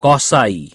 gosoau